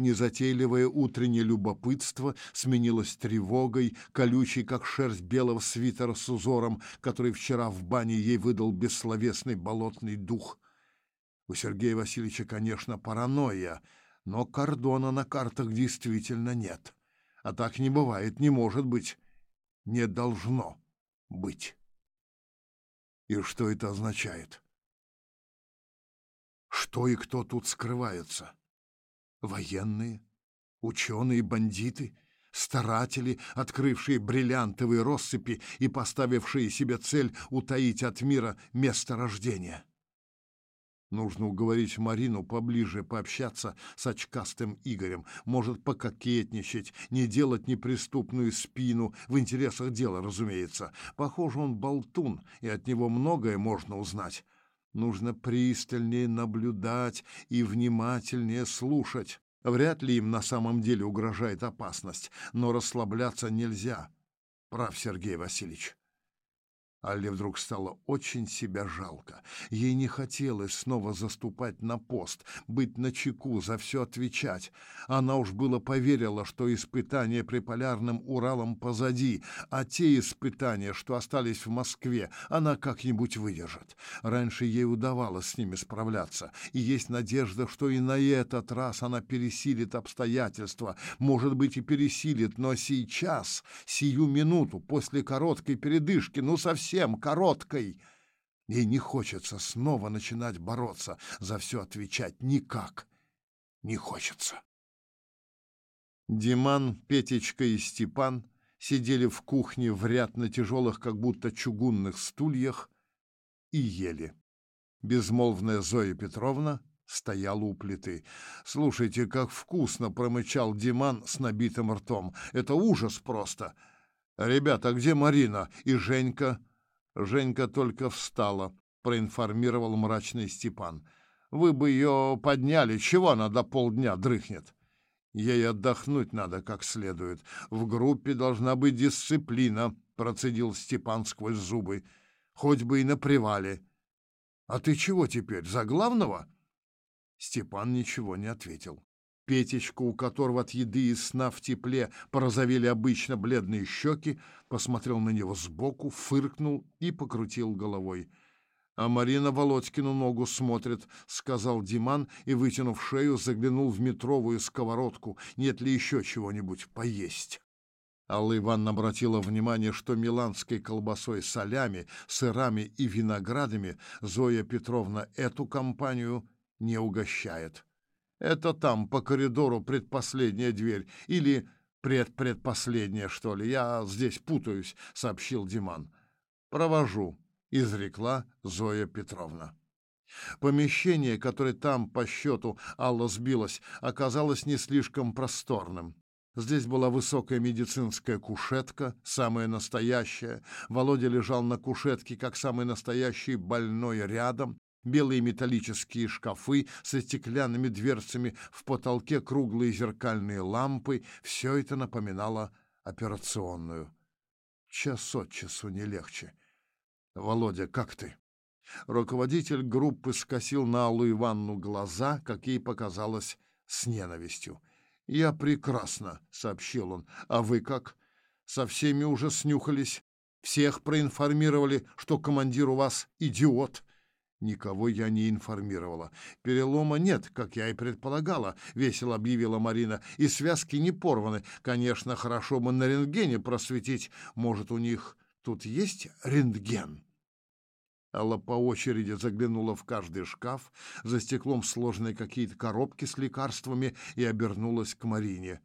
Незатейливое утреннее любопытство сменилось тревогой, колючей, как шерсть белого свитера с узором, который вчера в бане ей выдал бессловесный болотный дух. У Сергея Васильевича, конечно, паранойя, но кордона на картах действительно нет. А так не бывает, не может быть, не должно быть. И что это означает? Что и кто тут скрывается? Военные, ученые, бандиты, старатели, открывшие бриллиантовые россыпи и поставившие себе цель утаить от мира место рождения. Нужно уговорить Марину поближе пообщаться с очкастым Игорем, может пококетничать, не делать неприступную спину, в интересах дела, разумеется. Похоже, он болтун, и от него многое можно узнать. Нужно пристальнее наблюдать и внимательнее слушать. Вряд ли им на самом деле угрожает опасность, но расслабляться нельзя. Прав Сергей Васильевич. Алле вдруг стало очень себя жалко. Ей не хотелось снова заступать на пост, быть на чеку, за все отвечать. Она уж было поверила, что испытания при полярным Уралом позади, а те испытания, что остались в Москве, она как-нибудь выдержит. Раньше ей удавалось с ними справляться, и есть надежда, что и на этот раз она пересилит обстоятельства, может быть и пересилит, но сейчас, сию минуту, после короткой передышки, ну совсем совсем короткой. Ей не хочется снова начинать бороться, за все отвечать никак не хочется. Диман, Петечка и Степан сидели в кухне в ряд на тяжелых, как будто чугунных стульях и ели. Безмолвная Зоя Петровна стояла у плиты. «Слушайте, как вкусно!» — промычал Диман с набитым ртом. «Это ужас просто!» «Ребята, где Марина и Женька?» Женька только встала, проинформировал мрачный Степан. Вы бы ее подняли, чего она до полдня дрыхнет? Ей отдохнуть надо как следует. В группе должна быть дисциплина, процедил Степан сквозь зубы. Хоть бы и на привале. А ты чего теперь, за главного? Степан ничего не ответил. Петечка, у которого от еды и сна в тепле порозовели обычно бледные щеки, посмотрел на него сбоку, фыркнул и покрутил головой. «А Марина Володькину ногу смотрит», — сказал Диман и, вытянув шею, заглянул в метровую сковородку. «Нет ли еще чего-нибудь поесть?» Алла Ивановна обратила внимание, что миланской колбасой, солями, сырами и виноградами Зоя Петровна эту компанию не угощает. Это там, по коридору, предпоследняя дверь. Или предпредпоследняя, что ли. Я здесь путаюсь», — сообщил Диман. «Провожу», — изрекла Зоя Петровна. Помещение, которое там, по счету, Алла сбилась, оказалось не слишком просторным. Здесь была высокая медицинская кушетка, самая настоящая. Володя лежал на кушетке, как самый настоящий больной рядом белые металлические шкафы со стеклянными дверцами, в потолке круглые зеркальные лампы — все это напоминало операционную. Час от часу не легче. «Володя, как ты?» Руководитель группы скосил на Аллу Ивановну глаза, как ей показалось, с ненавистью. «Я прекрасно», — сообщил он. «А вы как? Со всеми уже снюхались? Всех проинформировали, что командир у вас идиот?» Никого я не информировала. Перелома нет, как я и предполагала, весело объявила Марина. И связки не порваны. Конечно, хорошо бы на рентгене просветить. Может, у них тут есть рентген? Алла по очереди заглянула в каждый шкаф, за стеклом сложные какие-то коробки с лекарствами и обернулась к Марине.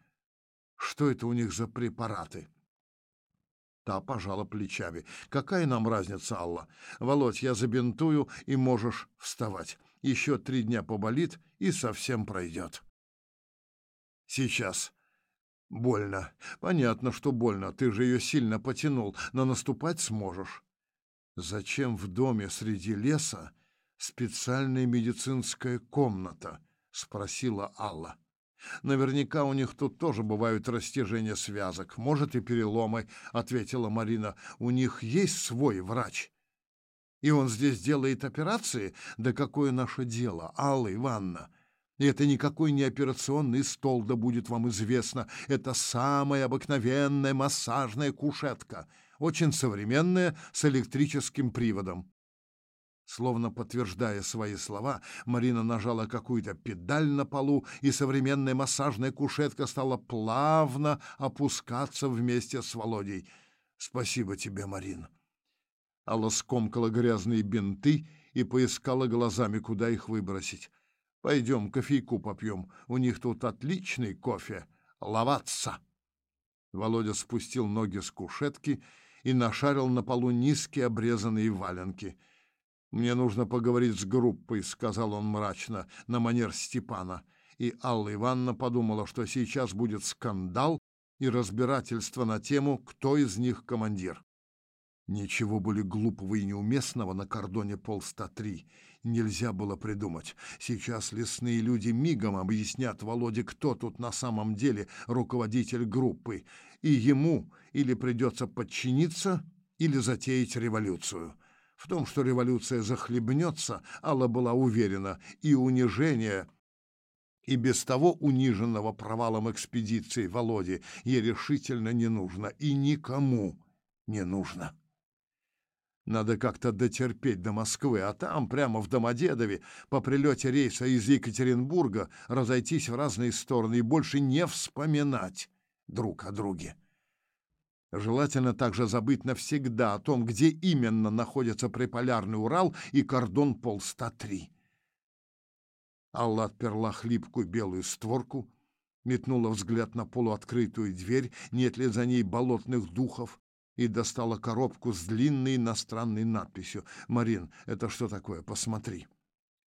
Что это у них за препараты? Та пожала плечами. «Какая нам разница, Алла? Володь, я забинтую, и можешь вставать. Еще три дня поболит, и совсем пройдет». «Сейчас». «Больно. Понятно, что больно. Ты же ее сильно потянул, но наступать сможешь». «Зачем в доме среди леса специальная медицинская комната?» — спросила Алла. Наверняка у них тут тоже бывают растяжения связок, может и переломы, ответила Марина. У них есть свой врач. И он здесь делает операции? Да какое наше дело, Алла Ивановна? Это никакой не операционный стол, да будет вам известно. Это самая обыкновенная массажная кушетка, очень современная, с электрическим приводом. Словно подтверждая свои слова, Марина нажала какую-то педаль на полу, и современная массажная кушетка стала плавно опускаться вместе с Володей. «Спасибо тебе, Марин». Алла скомкала грязные бинты и поискала глазами, куда их выбросить. «Пойдем кофейку попьем, у них тут отличный кофе. Ловаться!» Володя спустил ноги с кушетки и нашарил на полу низкие обрезанные валенки — «Мне нужно поговорить с группой», — сказал он мрачно, на манер Степана. И Алла Ивановна подумала, что сейчас будет скандал и разбирательство на тему, кто из них командир. Ничего более глупого и неуместного на кордоне полста-три нельзя было придумать. Сейчас лесные люди мигом объяснят Володе, кто тут на самом деле руководитель группы, и ему или придется подчиниться, или затеять революцию. В том, что революция захлебнется, Алла была уверена, и унижение, и без того униженного провалом экспедиции Володи ей решительно не нужно, и никому не нужно. Надо как-то дотерпеть до Москвы, а там, прямо в Домодедове, по прилете рейса из Екатеринбурга, разойтись в разные стороны и больше не вспоминать друг о друге. Желательно также забыть навсегда о том, где именно находится приполярный Урал и кордон Пол-103. Алла отперла хлипкую белую створку, метнула взгляд на полуоткрытую дверь, нет ли за ней болотных духов, и достала коробку с длинной иностранной надписью. «Марин, это что такое? Посмотри».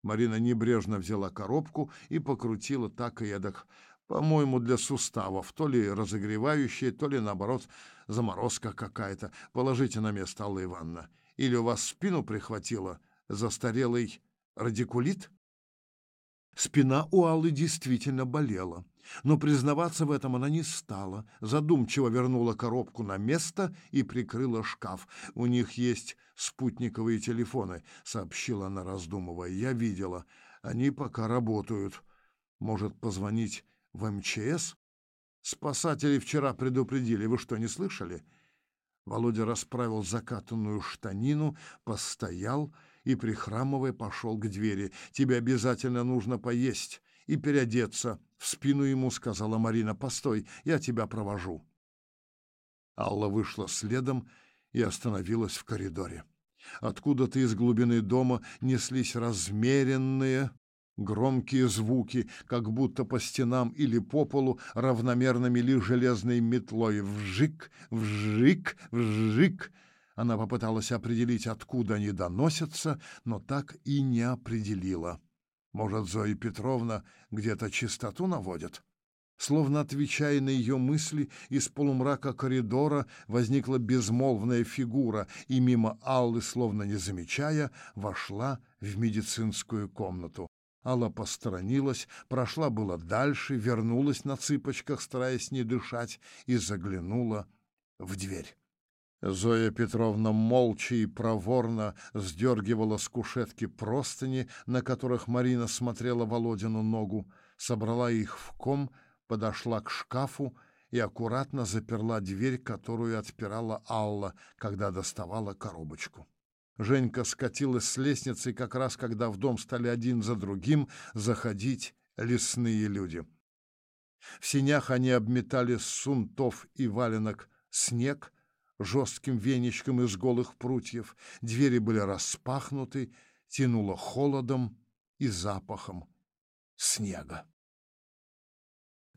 Марина небрежно взяла коробку и покрутила так и эдак. По-моему, для суставов, то ли разогревающие, то ли, наоборот, заморозка какая-то. Положите на место, Алла Ивановна. Или у вас спину прихватило застарелый радикулит? Спина у Аллы действительно болела, но признаваться в этом она не стала. Задумчиво вернула коробку на место и прикрыла шкаф. «У них есть спутниковые телефоны», — сообщила она, раздумывая. «Я видела. Они пока работают. Может, позвонить в МЧС? Спасатели вчера предупредили. Вы что, не слышали? Володя расправил закатанную штанину, постоял и, прихрамывая, пошел к двери. «Тебе обязательно нужно поесть и переодеться». В спину ему сказала Марина. «Постой, я тебя провожу». Алла вышла следом и остановилась в коридоре. Откуда-то из глубины дома неслись размеренные, Громкие звуки, как будто по стенам или по полу равномерно мели железной метлой. Вжик, вжик, вжик. Она попыталась определить, откуда они доносятся, но так и не определила. Может, Зоя Петровна где-то чистоту наводит? Словно отвечая на ее мысли, из полумрака коридора возникла безмолвная фигура, и мимо Аллы, словно не замечая, вошла в медицинскую комнату. Алла посторонилась, прошла было дальше, вернулась на цыпочках, стараясь не дышать, и заглянула в дверь. Зоя Петровна молча и проворно сдергивала с кушетки простыни, на которых Марина смотрела Володину ногу, собрала их в ком, подошла к шкафу и аккуратно заперла дверь, которую отпирала Алла, когда доставала коробочку. Женька скатилась с лестницы как раз когда в дом стали один за другим заходить лесные люди. В синях они обметали с сунтов и валенок снег жестким веничком из голых прутьев, двери были распахнуты, тянуло холодом и запахом снега.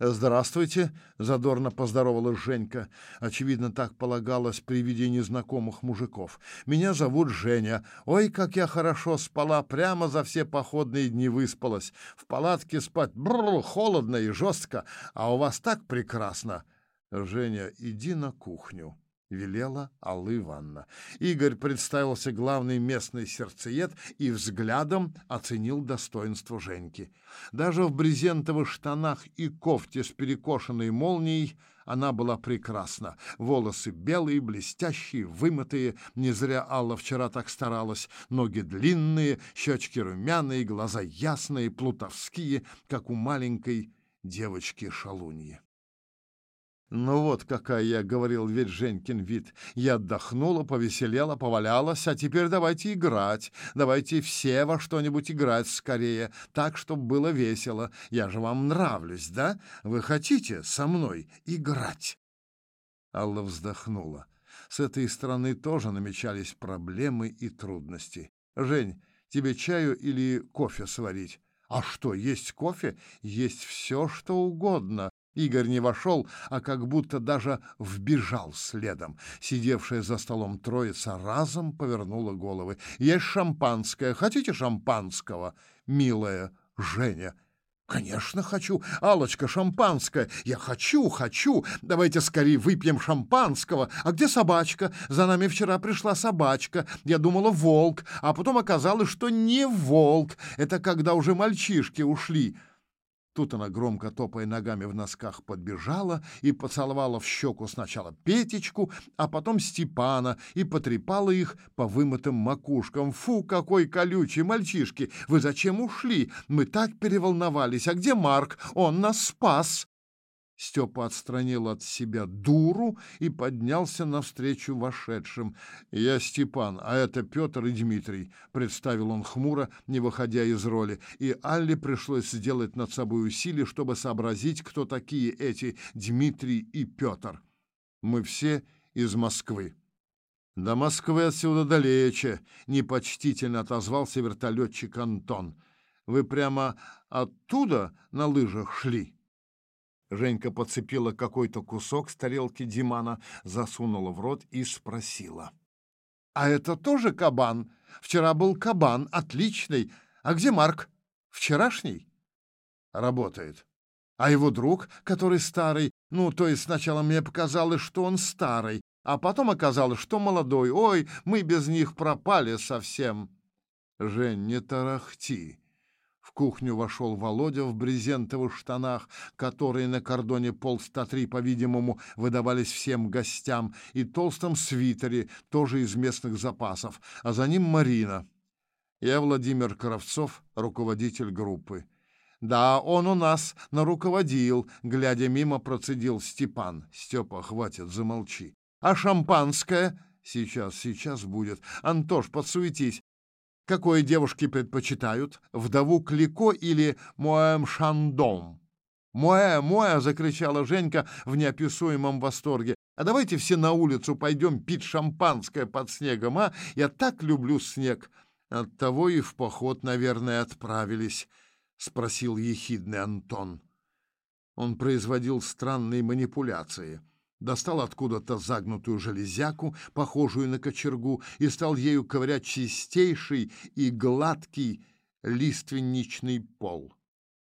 «Здравствуйте!» — задорно поздоровалась Женька. Очевидно, так полагалось при виде незнакомых мужиков. «Меня зовут Женя. Ой, как я хорошо спала, прямо за все походные дни выспалась. В палатке спать бррр, холодно и жестко, а у вас так прекрасно!» «Женя, иди на кухню», велела Алла Ивановна. Игорь представился главный местный сердцеед и взглядом оценил достоинство Женьки. Даже в брезентовых штанах и кофте с перекошенной молнией Она была прекрасна. Волосы белые, блестящие, вымытые. Не зря Алла вчера так старалась. Ноги длинные, щечки румяные, глаза ясные, плутовские, как у маленькой девочки-шалуньи. Ну вот какая я, говорил ведь Женькин вид. Я отдохнула, повеселела, повалялась, а теперь давайте играть. Давайте все во что-нибудь играть скорее, так, чтобы было весело. Я же вам нравлюсь, да? Вы хотите со мной играть? Алла вздохнула. С этой стороны тоже намечались проблемы и трудности. Жень, тебе чаю или кофе сварить? А что, есть кофе? Есть все, что угодно. Игорь не вошел, а как будто даже вбежал следом. Сидевшая за столом троица разом повернула головы. «Есть шампанское. Хотите шампанского, милая Женя?» «Конечно хочу. алочка шампанское. Я хочу, хочу. Давайте скорее выпьем шампанского. А где собачка? За нами вчера пришла собачка. Я думала, волк, а потом оказалось, что не волк. Это когда уже мальчишки ушли». Тут она, громко топая ногами в носках, подбежала и поцеловала в щеку сначала Петечку, а потом Степана и потрепала их по вымытым макушкам. «Фу, какой колючий, мальчишки! Вы зачем ушли? Мы так переволновались. А где Марк? Он нас спас!» Степа отстранил от себя дуру и поднялся навстречу вошедшим. «Я Степан, а это Петр и Дмитрий», — представил он хмуро, не выходя из роли. И Алле пришлось сделать над собой усилие, чтобы сообразить, кто такие эти Дмитрий и Петр. «Мы все из Москвы». «До Москвы отсюда далече», — непочтительно отозвался вертолетчик Антон. «Вы прямо оттуда на лыжах шли?» Женька подцепила какой-то кусок с тарелки Димана, засунула в рот и спросила. «А это тоже кабан? Вчера был кабан, отличный. А где Марк? Вчерашний?» «Работает. А его друг, который старый, ну, то есть сначала мне показалось, что он старый, а потом оказалось, что молодой. Ой, мы без них пропали совсем». «Жень, не тарахти», кухню вошел Володя в брезентовых штанах, которые на кордоне полста-три, по-видимому, выдавались всем гостям, и толстом свитере, тоже из местных запасов, а за ним Марина. Я Владимир Кравцов, руководитель группы. «Да, он у нас наруководил», — глядя мимо, процедил Степан. «Степа, хватит, замолчи». «А шампанское?» «Сейчас, сейчас будет. Антош, подсуетись. Какое девушки предпочитают, вдову Клико или Моэм Шандом? «Моэ, моэ!» — закричала Женька в неописуемом восторге. «А давайте все на улицу пойдем пить шампанское под снегом, а? Я так люблю снег!» «Оттого и в поход, наверное, отправились», — спросил ехидный Антон. Он производил странные манипуляции — достал откуда-то загнутую железяку, похожую на кочергу, и стал ею ковырять чистейший и гладкий лиственничный пол.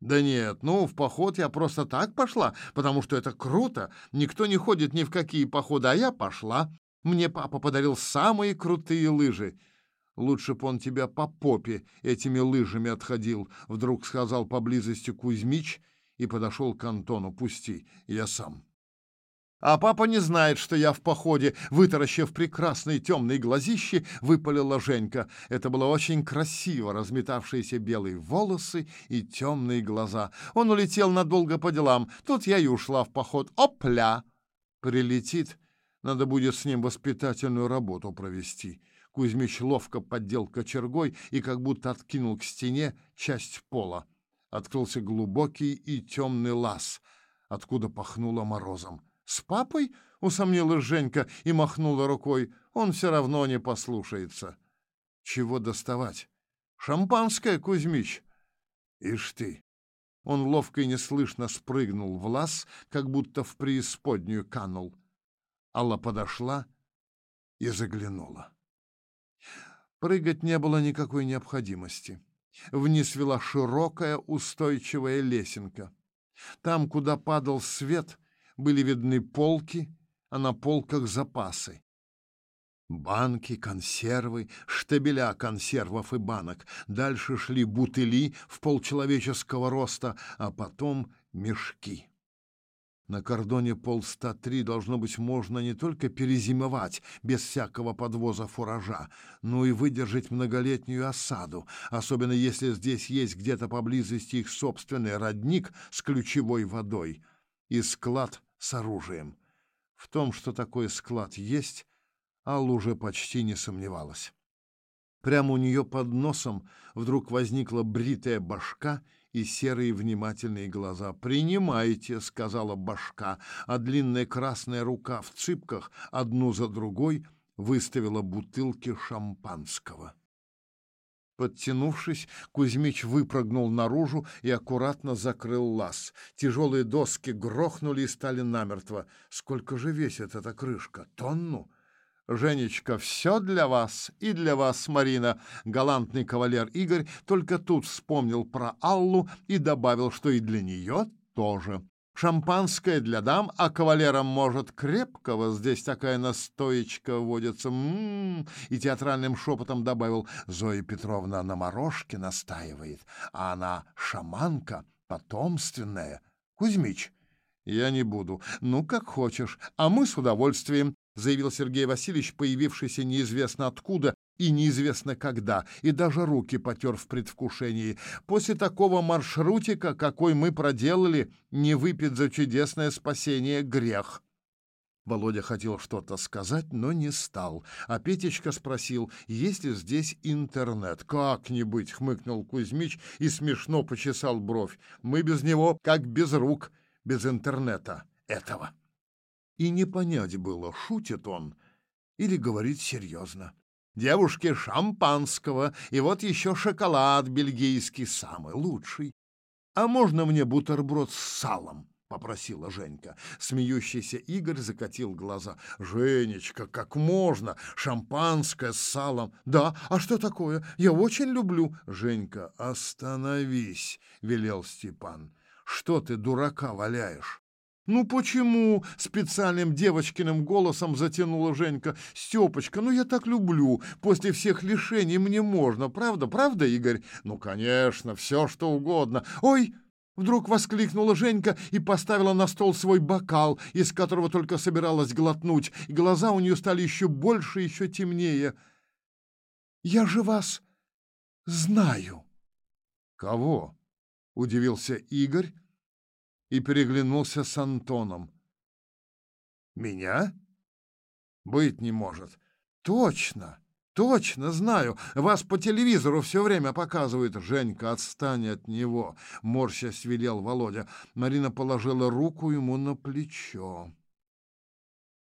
Да нет, ну, в поход я просто так пошла, потому что это круто. Никто не ходит ни в какие походы, а я пошла. Мне папа подарил самые крутые лыжи. Лучше б он тебя по попе этими лыжами отходил, вдруг сказал поблизости Кузьмич и подошел к Антону. Пусти, я сам. А папа не знает, что я в походе, вытаращив прекрасные темные глазищи, выпалила Женька. Это было очень красиво, разметавшиеся белые волосы и темные глаза. Он улетел надолго по делам. Тут я и ушла в поход. Опля! Прилетит. Надо будет с ним воспитательную работу провести. Кузьмич ловко поддел кочергой и как будто откинул к стене часть пола. Открылся глубокий и темный лаз, откуда пахнуло морозом. «С папой?» — усомнилась Женька и махнула рукой. «Он все равно не послушается». «Чего доставать?» «Шампанское, Кузьмич!» «Ишь ты!» Он ловко и неслышно спрыгнул в лаз, как будто в преисподнюю канул. Алла подошла и заглянула. Прыгать не было никакой необходимости. Вниз вела широкая устойчивая лесенка. Там, куда падал свет, были видны полки, а на полках запасы. Банки, консервы, штабеля консервов и банок. Дальше шли бутыли в полчеловеческого роста, а потом мешки. На кордоне полста три должно быть можно не только перезимовать без всякого подвоза фуража, но и выдержать многолетнюю осаду, особенно если здесь есть где-то поблизости их собственный родник с ключевой водой и склад с оружием. В том, что такой склад есть, Алла уже почти не сомневалась. Прямо у нее под носом вдруг возникла бритая башка и серые внимательные глаза. «Принимайте», — сказала башка, а длинная красная рука в цыпках одну за другой выставила бутылки шампанского. Подтянувшись, Кузьмич выпрыгнул наружу и аккуратно закрыл лаз. Тяжелые доски грохнули и стали намертво. Сколько же весит эта крышка? Тонну? «Женечка, все для вас и для вас, Марина!» Галантный кавалер Игорь только тут вспомнил про Аллу и добавил, что и для нее тоже. Шампанское для дам, а кавалерам, может, крепкого. Здесь такая настоечка водится. М -м -м. И театральным шепотом добавил, Зоя Петровна на морожке настаивает, а она шаманка, потомственная. Кузьмич, я не буду. Ну, как хочешь. А мы с удовольствием. — заявил Сергей Васильевич, появившийся неизвестно откуда и неизвестно когда, и даже руки потер в предвкушении. «После такого маршрутика, какой мы проделали, не выпить за чудесное спасение грех». Володя хотел что-то сказать, но не стал. А Петечка спросил, есть ли здесь интернет. «Как-нибудь», — хмыкнул Кузьмич и смешно почесал бровь. «Мы без него как без рук, без интернета этого» и не понять было, шутит он или говорит серьезно. Девушке шампанского, и вот еще шоколад бельгийский, самый лучший. А можно мне бутерброд с салом? — попросила Женька. Смеющийся Игорь закатил глаза. «Женечка, как можно? Шампанское с салом!» «Да, а что такое? Я очень люблю!» «Женька, остановись!» — велел Степан. «Что ты дурака валяешь? «Ну почему?» — специальным девочкиным голосом затянула Женька. «Степочка, ну я так люблю. После всех лишений мне можно. Правда, правда, Игорь?» «Ну, конечно, все что угодно. Ой!» Вдруг воскликнула Женька и поставила на стол свой бокал, из которого только собиралась глотнуть, и глаза у нее стали еще больше, еще темнее. «Я же вас знаю». «Кого?» — удивился Игорь, и переглянулся с Антоном. «Меня? Быть не может. Точно, точно знаю. Вас по телевизору все время показывают. Женька, отстань от него!» — морщась велел Володя. Марина положила руку ему на плечо.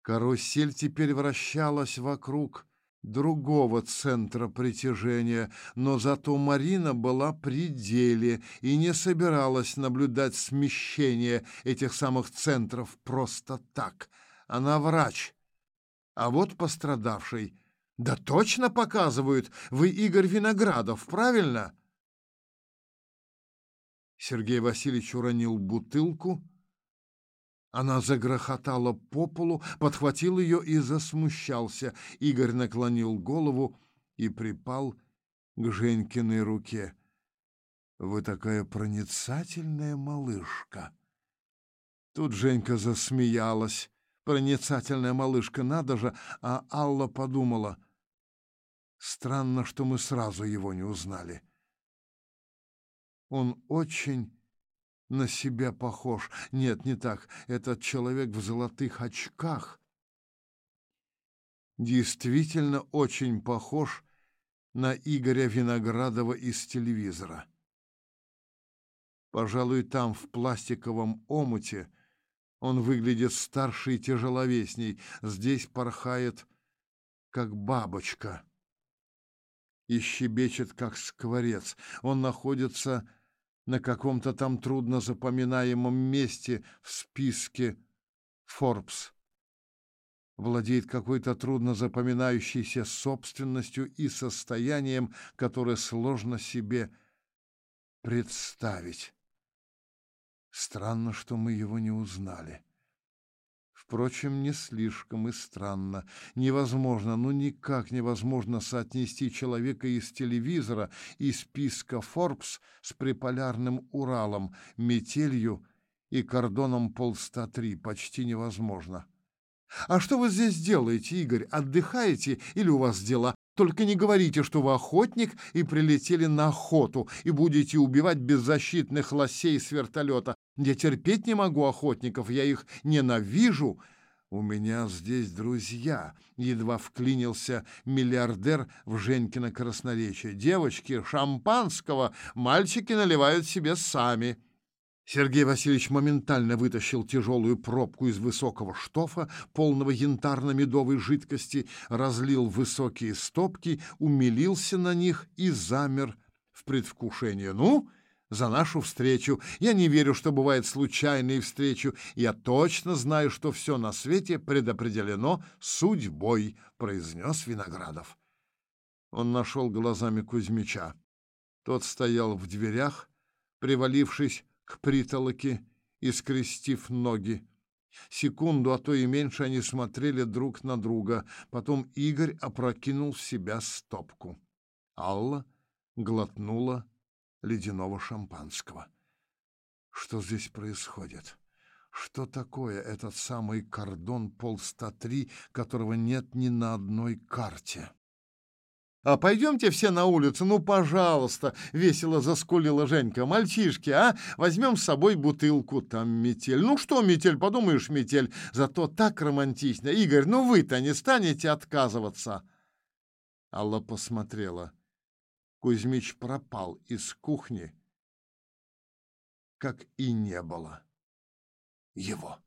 Карусель теперь вращалась вокруг другого центра притяжения, но зато Марина была при деле и не собиралась наблюдать смещение этих самых центров просто так. Она врач. А вот пострадавший. Да точно показывают, вы Игорь Виноградов, правильно? Сергей Васильевич уронил бутылку, она загрохотала по полу, подхватил ее и засмущался. Игорь наклонил голову и припал к Женькиной руке. «Вы такая проницательная малышка!» Тут Женька засмеялась. Проницательная малышка, надо же, а Алла подумала. Странно, что мы сразу его не узнали. Он очень на себя похож. Нет, не так. Этот человек в золотых очках действительно очень похож на Игоря Виноградова из телевизора. Пожалуй, там, в пластиковом омуте, он выглядит старше и тяжеловесней. Здесь порхает, как бабочка, и щебечет, как скворец. Он находится на каком-то там трудно запоминаемом месте в списке Forbes. Владеет какой-то трудно запоминающейся собственностью и состоянием, которое сложно себе представить. Странно, что мы его не узнали. Впрочем, не слишком и странно. Невозможно, ну никак невозможно соотнести человека из телевизора и списка Forbes с приполярным Уралом, метелью и кордоном полста три почти невозможно. А что вы здесь делаете, Игорь? Отдыхаете или у вас дела? Только не говорите, что вы охотник и прилетели на охоту и будете убивать беззащитных лосей с вертолета. Я терпеть не могу охотников, я их ненавижу. У меня здесь друзья, едва вклинился миллиардер в Женькино красноречие. Девочки, шампанского мальчики наливают себе сами. Сергей Васильевич моментально вытащил тяжелую пробку из высокого штофа, полного янтарно-медовой жидкости, разлил высокие стопки, умилился на них и замер в предвкушении. «Ну, за нашу встречу. Я не верю, что бывают случайные встречи. Я точно знаю, что все на свете предопределено судьбой», — произнес Виноградов. Он нашел глазами Кузьмича. Тот стоял в дверях, привалившись к притолоке и скрестив ноги. Секунду, а то и меньше они смотрели друг на друга. Потом Игорь опрокинул в себя стопку. Алла глотнула ледяного шампанского. Что здесь происходит? Что такое этот самый кордон полста три, которого нет ни на одной карте? «А пойдемте все на улицу, ну, пожалуйста!» — весело заскулила Женька. «Мальчишки, а? Возьмем с собой бутылку, там метель. Ну что, метель, подумаешь, метель, зато так романтично. Игорь, ну вы-то не станете отказываться!» Алла посмотрела. Кузьмич пропал из кухни, как и не было его.